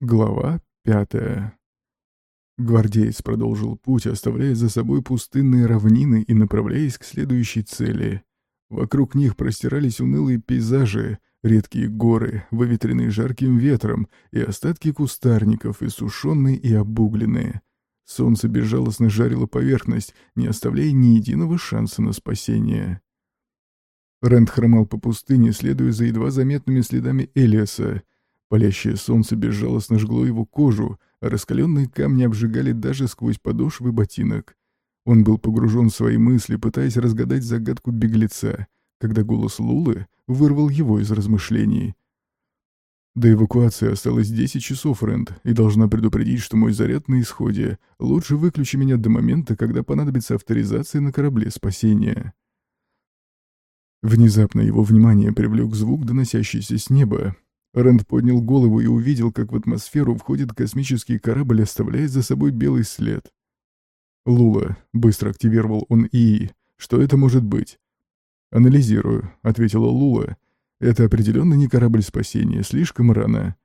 Глава пятая. Гвардеец продолжил путь, оставляя за собой пустынные равнины и направляясь к следующей цели. Вокруг них простирались унылые пейзажи, редкие горы, выветренные жарким ветром, и остатки кустарников, иссушенные и обугленные. Солнце безжалостно жарило поверхность, не оставляя ни единого шанса на спасение. Рэнд хромал по пустыне, следуя за едва заметными следами Элиаса — Палящее солнце безжалостно жгло его кожу, а раскаленные камни обжигали даже сквозь подошвы ботинок. Он был погружен в свои мысли, пытаясь разгадать загадку беглеца, когда голос Лулы вырвал его из размышлений. До эвакуации осталось 10 часов, Рэнд, и должна предупредить, что мой заряд на исходе. Лучше выключи меня до момента, когда понадобится авторизация на корабле спасения. Внезапно его внимание привлек звук, доносящийся с неба, Рэнд поднял голову и увидел, как в атмосферу входит космический корабль, оставляя за собой белый след. «Лула», — быстро активировал он ИИ. «Что это может быть?» «Анализирую», — ответила Лула. «Это определенно не корабль спасения, слишком рано».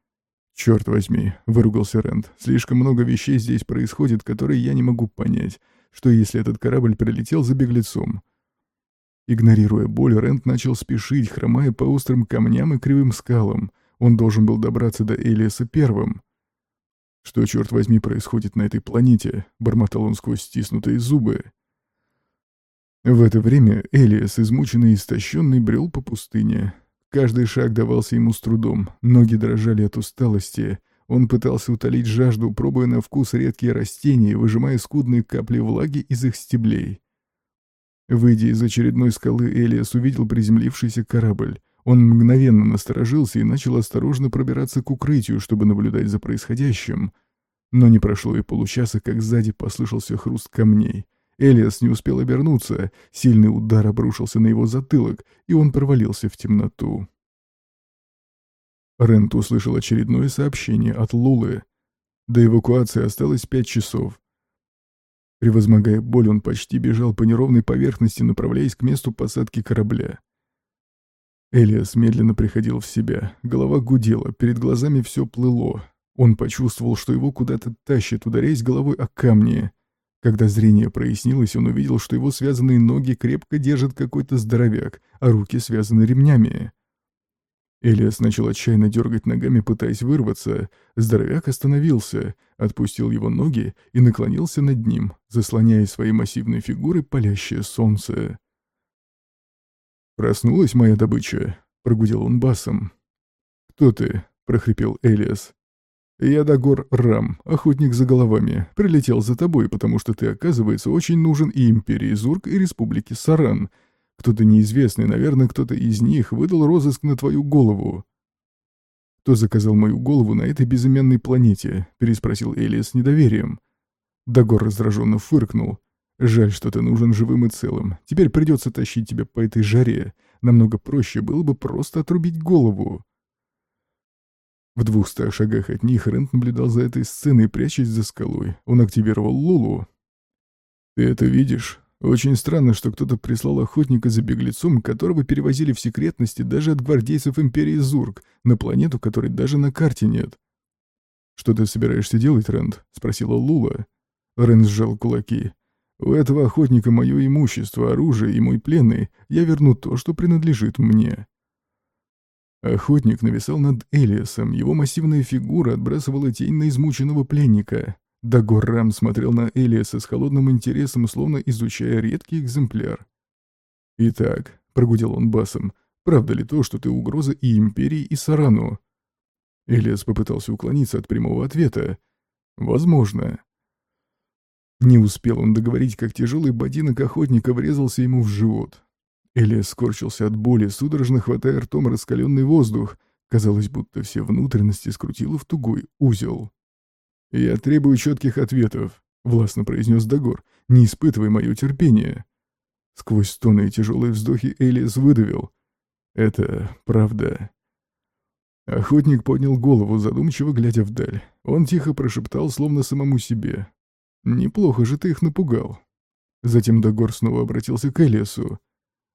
«Черт возьми», — выругался Рэнд. «Слишком много вещей здесь происходит, которые я не могу понять. Что если этот корабль прилетел за беглецом?» Игнорируя боль, Рэнд начал спешить, хромая по острым камням и кривым скалам — он должен был добраться до Элиаса первым. «Что, черт возьми, происходит на этой планете?» — бормотал он сквозь стиснутые зубы. В это время Элиас, измученный и истощенный, брел по пустыне. Каждый шаг давался ему с трудом, ноги дрожали от усталости. Он пытался утолить жажду, пробуя на вкус редкие растения, выжимая скудные капли влаги из их стеблей. Выйдя из очередной скалы, Элиас увидел приземлившийся корабль. Он мгновенно насторожился и начал осторожно пробираться к укрытию, чтобы наблюдать за происходящим. Но не прошло и получаса, как сзади послышался хруст камней. Элиас не успел обернуться, сильный удар обрушился на его затылок, и он провалился в темноту. Рент услышал очередное сообщение от Лулы. До эвакуации осталось пять часов. Превозмогая боль, он почти бежал по неровной поверхности, направляясь к месту посадки корабля. Элиас медленно приходил в себя. Голова гудела, перед глазами все плыло. Он почувствовал, что его куда-то тащит, ударяясь головой о камни. Когда зрение прояснилось, он увидел, что его связанные ноги крепко держит какой-то здоровяк, а руки связаны ремнями. Элиас начал отчаянно дергать ногами, пытаясь вырваться. Здоровяк остановился, отпустил его ноги и наклонился над ним, заслоняя своей массивной фигурой палящее солнце. «Проснулась моя добыча», — прогудел он басом. «Кто ты?» — прохрипел Элиас. «Я Дагор Рам, охотник за головами. Прилетел за тобой, потому что ты, оказывается, очень нужен и Империи Зург, и Республике Саран. Кто-то неизвестный, наверное, кто-то из них выдал розыск на твою голову». «Кто заказал мою голову на этой безымянной планете?» — переспросил Элиас с недоверием. Дагор раздраженно фыркнул. Жаль, что ты нужен живым и целым. Теперь придется тащить тебя по этой жаре. Намного проще было бы просто отрубить голову. В двухстах шагах от них Рент наблюдал за этой сценой, прячась за скалой. Он активировал Лулу. «Ты это видишь? Очень странно, что кто-то прислал охотника за беглецом, которого перевозили в секретности даже от гвардейцев Империи Зург, на планету, которой даже на карте нет». «Что ты собираешься делать, Рент?» — спросила Лула. Рент сжал кулаки. У этого охотника мое имущество, оружие и мой пленный. Я верну то, что принадлежит мне». Охотник нависал над Элиасом, его массивная фигура отбрасывала тень на измученного пленника. Дагоррам смотрел на Элиаса с холодным интересом, словно изучая редкий экземпляр. «Итак», — прогудел он басом, — «правда ли то, что ты угроза и Империи, и Сарану?» Элиас попытался уклониться от прямого ответа. «Возможно. Не успел он договорить, как тяжелый ботинок охотника врезался ему в живот. Элиас скорчился от боли, судорожно хватая ртом раскаленный воздух. Казалось, будто все внутренности скрутило в тугой узел. «Я требую четких ответов», — властно произнес Дагор. «Не испытывай мое терпение». Сквозь стоны и тяжелые вздохи Элиас выдавил. «Это правда». Охотник поднял голову, задумчиво глядя вдаль. Он тихо прошептал, словно самому себе. «Неплохо же ты их напугал». Затем Дагор снова обратился к Элиасу.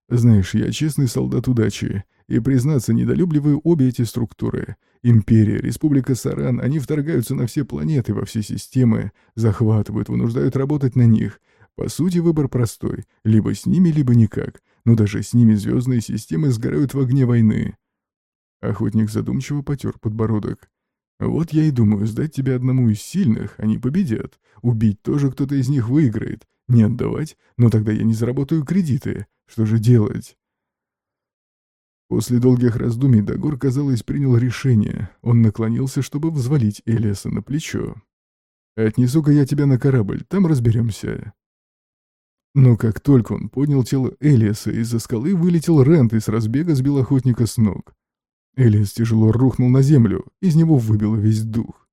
Знаешь, я честный солдат удачи, и, признаться, недолюбливаю обе эти структуры. Империя, Республика Саран, они вторгаются на все планеты, во все системы, захватывают, вынуждают работать на них. По сути, выбор простой. Либо с ними, либо никак. Но даже с ними звездные системы сгорают в огне войны. Охотник задумчиво потер подбородок. «Вот я и думаю, сдать тебя одному из сильных, они победят. Убить тоже кто-то из них выиграет. Не отдавать? Но тогда я не заработаю кредиты. Что же делать?» После долгих раздумий Дагор, казалось, принял решение. Он наклонился, чтобы взвалить Элиаса на плечо. «Отнесу-ка я тебя на корабль, там разберемся». Но как только он поднял тело Элиаса, из-за скалы вылетел Рент и с разбега сбил охотника с ног. Элиас тяжело рухнул на землю, из него выбило весь дух.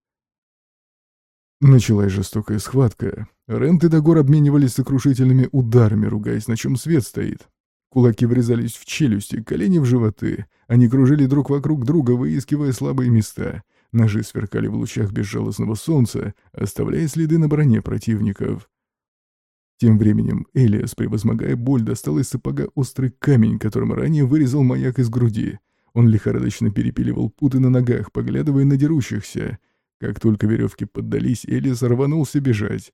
Началась жестокая схватка. Рент и Дагор обменивались сокрушительными ударами, ругаясь, на чем свет стоит. Кулаки врезались в челюсти, колени в животы. Они кружили друг вокруг друга, выискивая слабые места. Ножи сверкали в лучах безжалостного солнца, оставляя следы на броне противников. Тем временем Элиас, превозмогая боль, достал из сапога острый камень, которым ранее вырезал маяк из груди. Он лихорадочно перепиливал путы на ногах, поглядывая на дерущихся. Как только веревки поддались, Элиас рванулся бежать.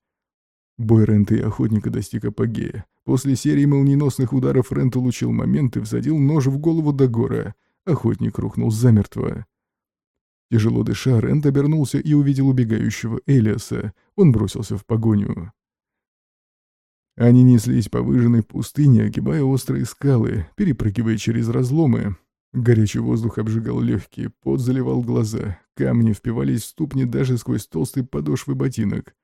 Бой Рента и охотника достиг апогея. После серии молниеносных ударов Рент улучил момент и всадил нож в голову Дагора. Охотник рухнул замертво. Тяжело дыша, Рент обернулся и увидел убегающего Элиаса. Он бросился в погоню. Они неслись по выжженной пустыне, огибая острые скалы, перепрыгивая через разломы, Горячий воздух обжигал легкие, пот заливал глаза, камни впивались в ступни даже сквозь толстые подошвы ботинок.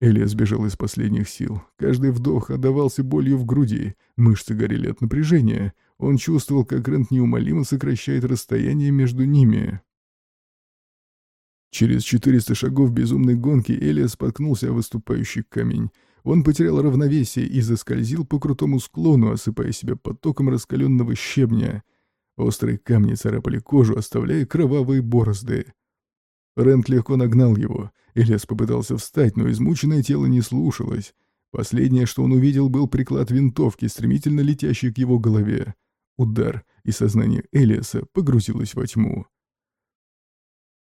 Элиас бежал из последних сил. Каждый вдох отдавался болью в груди, мышцы горели от напряжения. Он чувствовал, как Рент неумолимо сокращает расстояние между ними. Через 400 шагов безумной гонки Элиас споткнулся о выступающий камень. Он потерял равновесие и заскользил по крутому склону, осыпая себя потоком раскаленного щебня — Острые камни царапали кожу, оставляя кровавые борозды. Рент легко нагнал его. Элиас попытался встать, но измученное тело не слушалось. Последнее, что он увидел, был приклад винтовки, стремительно летящий к его голове. Удар, и сознание Элиаса погрузилось во тьму.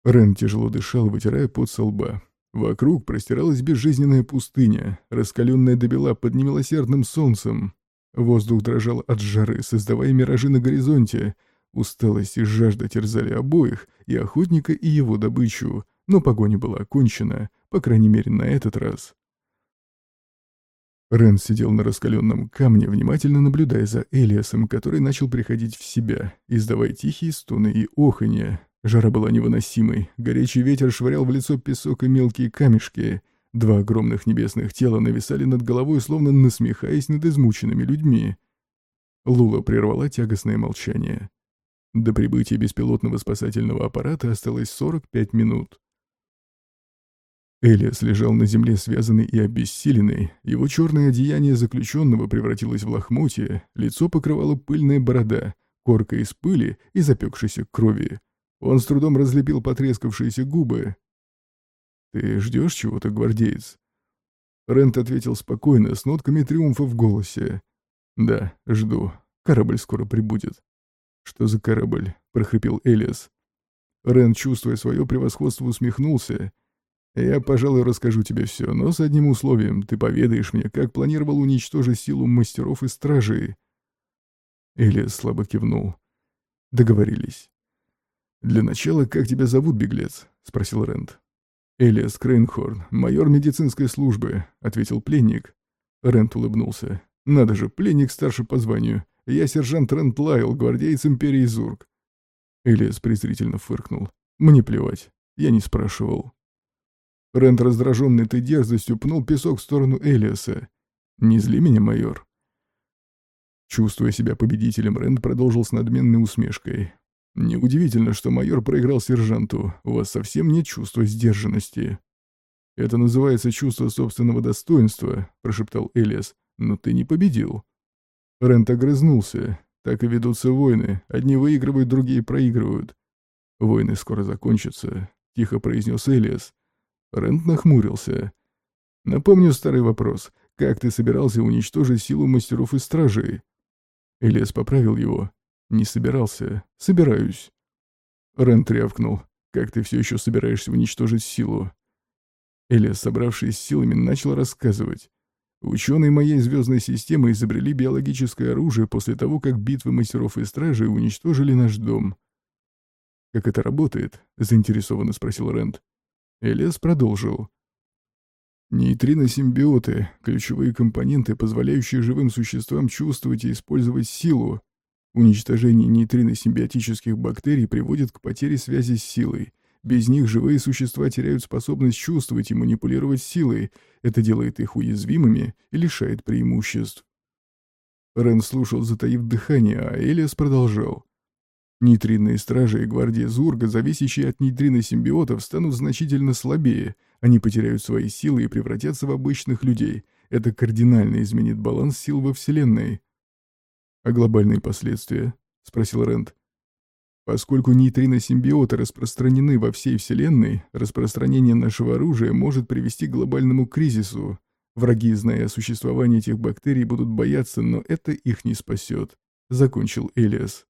Рен тяжело дышал, вытирая пот со лба. Вокруг простиралась безжизненная пустыня, раскаленная до бела под немилосердным солнцем. Воздух дрожал от жары, создавая миражи на горизонте. Усталость и жажда терзали обоих, и охотника, и его добычу, но погоня была окончена, по крайней мере, на этот раз. Рен сидел на раскаленном камне, внимательно наблюдая за Элиасом, который начал приходить в себя, издавая тихие стоны и оханья. Жара была невыносимой, горячий ветер швырял в лицо песок и мелкие камешки — Два огромных небесных тела нависали над головой, словно насмехаясь над измученными людьми. Лула прервала тягостное молчание. До прибытия беспилотного спасательного аппарата осталось 45 минут. Элиас лежал на земле связанный и обессиленный, его черное одеяние заключенного превратилось в лохмотье, лицо покрывало пыльная борода, корка из пыли и запекшейся крови. Он с трудом разлепил потрескавшиеся губы, «Ты ждешь чего-то, гвардеец?» Рент ответил спокойно, с нотками триумфа в голосе. «Да, жду. Корабль скоро прибудет». «Что за корабль?» — прохрипел Элиас. Рент, чувствуя свое превосходство, усмехнулся. «Я, пожалуй, расскажу тебе все, но с одним условием. Ты поведаешь мне, как планировал уничтожить силу мастеров и стражей». Элиас слабо кивнул. «Договорились». «Для начала, как тебя зовут, беглец?» — спросил Рент. «Элиас Крейнхорн, майор медицинской службы», — ответил пленник. Рент улыбнулся. «Надо же, пленник старше по званию. Я сержант Рент Лайл, гвардеец Империи Зург». Элиас презрительно фыркнул. «Мне плевать. Я не спрашивал». Рент, раздраженный этой дерзостью, пнул песок в сторону Элиаса. «Не зли меня, майор». Чувствуя себя победителем, Рент продолжил с надменной усмешкой. Неудивительно, что майор проиграл сержанту. У вас совсем нет чувства сдержанности. Это называется чувство собственного достоинства, прошептал Элиас. Но ты не победил. Рент огрызнулся. Так и ведутся войны. Одни выигрывают, другие проигрывают. Войны скоро закончатся, тихо произнес Элиас. Рент нахмурился. Напомню старый вопрос. Как ты собирался уничтожить силу мастеров и стражей? Элиас поправил его. «Не собирался. Собираюсь». Рент рявкнул. «Как ты все еще собираешься уничтожить силу?» Элиас, собравшись с силами, начал рассказывать. Ученые моей звездной системы изобрели биологическое оружие после того, как битвы мастеров и стражей уничтожили наш дом. «Как это работает?» — заинтересованно спросил Рэнд. Элиас продолжил. Нейтрино-симбиоты — ключевые компоненты, позволяющие живым существам чувствовать и использовать силу. Уничтожение нейтрино-симбиотических бактерий приводит к потере связи с силой, без них живые существа теряют способность чувствовать и манипулировать силой. Это делает их уязвимыми и лишает преимуществ. Рен слушал, затаив дыхание, а Элиас продолжал. Нейтринные стражи и гвардия Зурга, зависящие от нейтрино-симбиотов, станут значительно слабее. Они потеряют свои силы и превратятся в обычных людей. Это кардинально изменит баланс сил во Вселенной. «А глобальные последствия?» — спросил Рент. Поскольку нейтрино-симбиоты распространены во всей Вселенной, распространение нашего оружия может привести к глобальному кризису. Враги, зная о существовании этих бактерий, будут бояться, но это их не спасет», — закончил Элиас.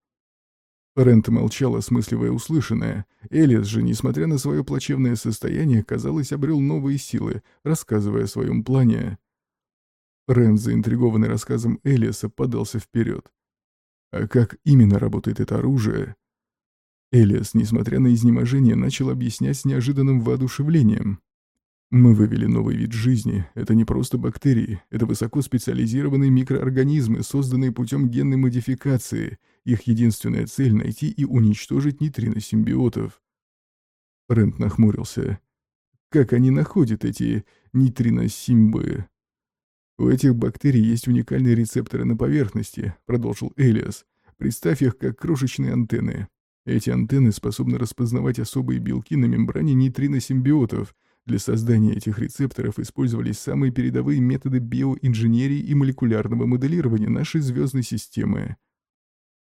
Рент молчал, осмысливая услышанное. Элиас же, несмотря на свое плачевное состояние, казалось, обрел новые силы, рассказывая о своем плане. Рент, заинтригованный рассказом Элиаса, подался вперед. А как именно работает это оружие? Элиас, несмотря на изнеможение, начал объяснять с неожиданным воодушевлением. Мы вывели новый вид жизни. Это не просто бактерии, это высокоспециализированные микроорганизмы, созданные путем генной модификации. Их единственная цель — найти и уничтожить нейтриносимбиотов. Рент нахмурился. Как они находят эти нейтриносимбы? У этих бактерий есть уникальные рецепторы на поверхности, продолжил Элиас. Представь их как крошечные антенны. Эти антенны способны распознавать особые белки на мембране нейтриносимбиотов. Для создания этих рецепторов использовались самые передовые методы биоинженерии и молекулярного моделирования нашей звездной системы.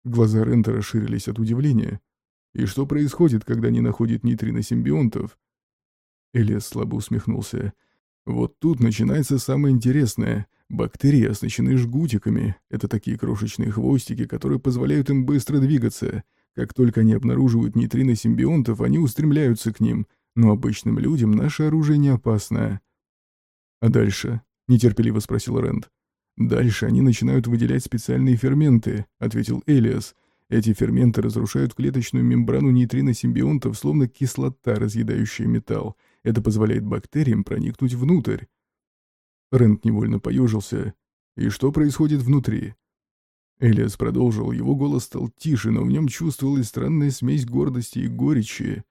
Глаза Рента расширились от удивления. И что происходит, когда они находят нейтриносимбионтов? Элиас слабо усмехнулся. Вот тут начинается самое интересное. Бактерии оснащены жгутиками. Это такие крошечные хвостики, которые позволяют им быстро двигаться. Как только они обнаруживают нейтрино-симбионтов, они устремляются к ним, но обычным людям наше оружие не опасно. «А дальше?» — нетерпеливо спросил Рэнд. «Дальше они начинают выделять специальные ферменты», — ответил Элиас. «Эти ферменты разрушают клеточную мембрану нейтрино-симбионтов, словно кислота, разъедающая металл. Это позволяет бактериям проникнуть внутрь». Рэнд невольно поежился. «И что происходит внутри?» Элиас продолжил, его голос стал тише, но в нем чувствовалась странная смесь гордости и горечи.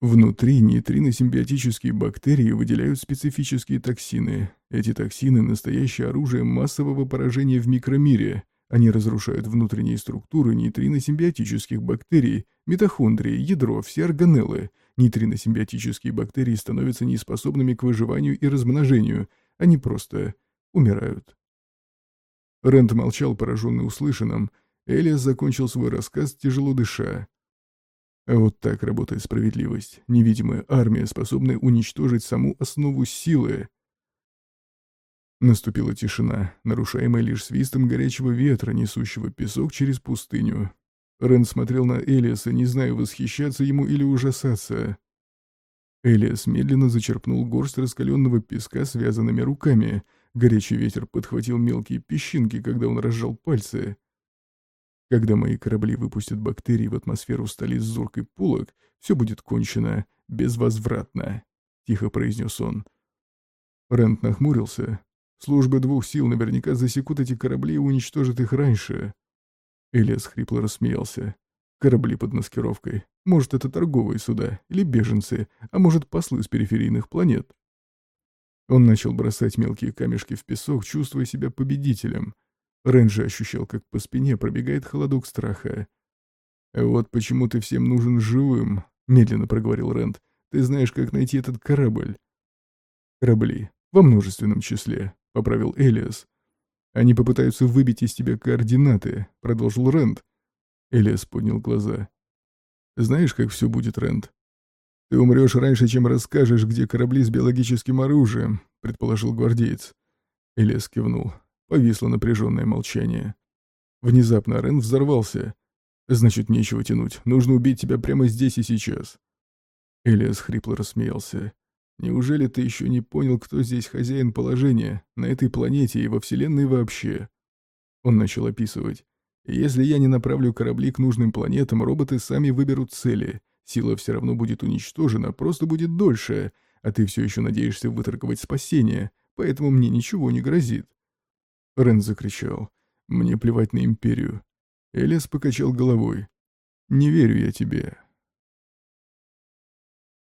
Внутри нейтриносимбиотические бактерии выделяют специфические токсины. Эти токсины — настоящее оружие массового поражения в микромире. Они разрушают внутренние структуры нейтриносимбиотических бактерий, митохондрии, ядро, все органеллы. Нейтриносимбиотические бактерии становятся неспособными к выживанию и размножению. Они просто умирают. Рент молчал, пораженный услышанным. Элиас закончил свой рассказ, тяжело дыша. Вот так работает справедливость. Невидимая армия, способная уничтожить саму основу силы. Наступила тишина, нарушаемая лишь свистом горячего ветра, несущего песок через пустыню. Рен смотрел на Элиаса, не зная, восхищаться ему или ужасаться. Элиас медленно зачерпнул горсть раскаленного песка связанными руками — Горячий ветер подхватил мелкие песчинки, когда он разжал пальцы. Когда мои корабли выпустят бактерии в атмосферу столиц Зурк и Пулок, все будет кончено, безвозвратно, — тихо произнес он. Рент нахмурился. Службы двух сил наверняка засекут эти корабли и уничтожат их раньше. Элиас хрипло рассмеялся. Корабли под маскировкой. Может, это торговые суда или беженцы, а может, послы с периферийных планет. Он начал бросать мелкие камешки в песок, чувствуя себя победителем. Рэнджи ощущал, как по спине пробегает холодок страха. «Вот почему ты всем нужен живым», — медленно проговорил Рэнд. «Ты знаешь, как найти этот корабль». «Корабли. Во множественном числе», — поправил Элиас. «Они попытаются выбить из тебя координаты», — продолжил Рэнд. Элиас поднял глаза. «Знаешь, как все будет, Рэнд? «Ты умрешь раньше, чем расскажешь, где корабли с биологическим оружием», — предположил гвардеец. Элес кивнул. Повисло напряженное молчание. Внезапно Рен взорвался. «Значит, нечего тянуть. Нужно убить тебя прямо здесь и сейчас». Элиас хрипло рассмеялся. «Неужели ты еще не понял, кто здесь хозяин положения, на этой планете и во Вселенной вообще?» Он начал описывать. «Если я не направлю корабли к нужным планетам, роботы сами выберут цели. Сила все равно будет уничтожена, просто будет дольше, а ты все еще надеешься выторговать спасение, поэтому мне ничего не грозит». Рен закричал. «Мне плевать на Империю». Элиас покачал головой. «Не верю я тебе.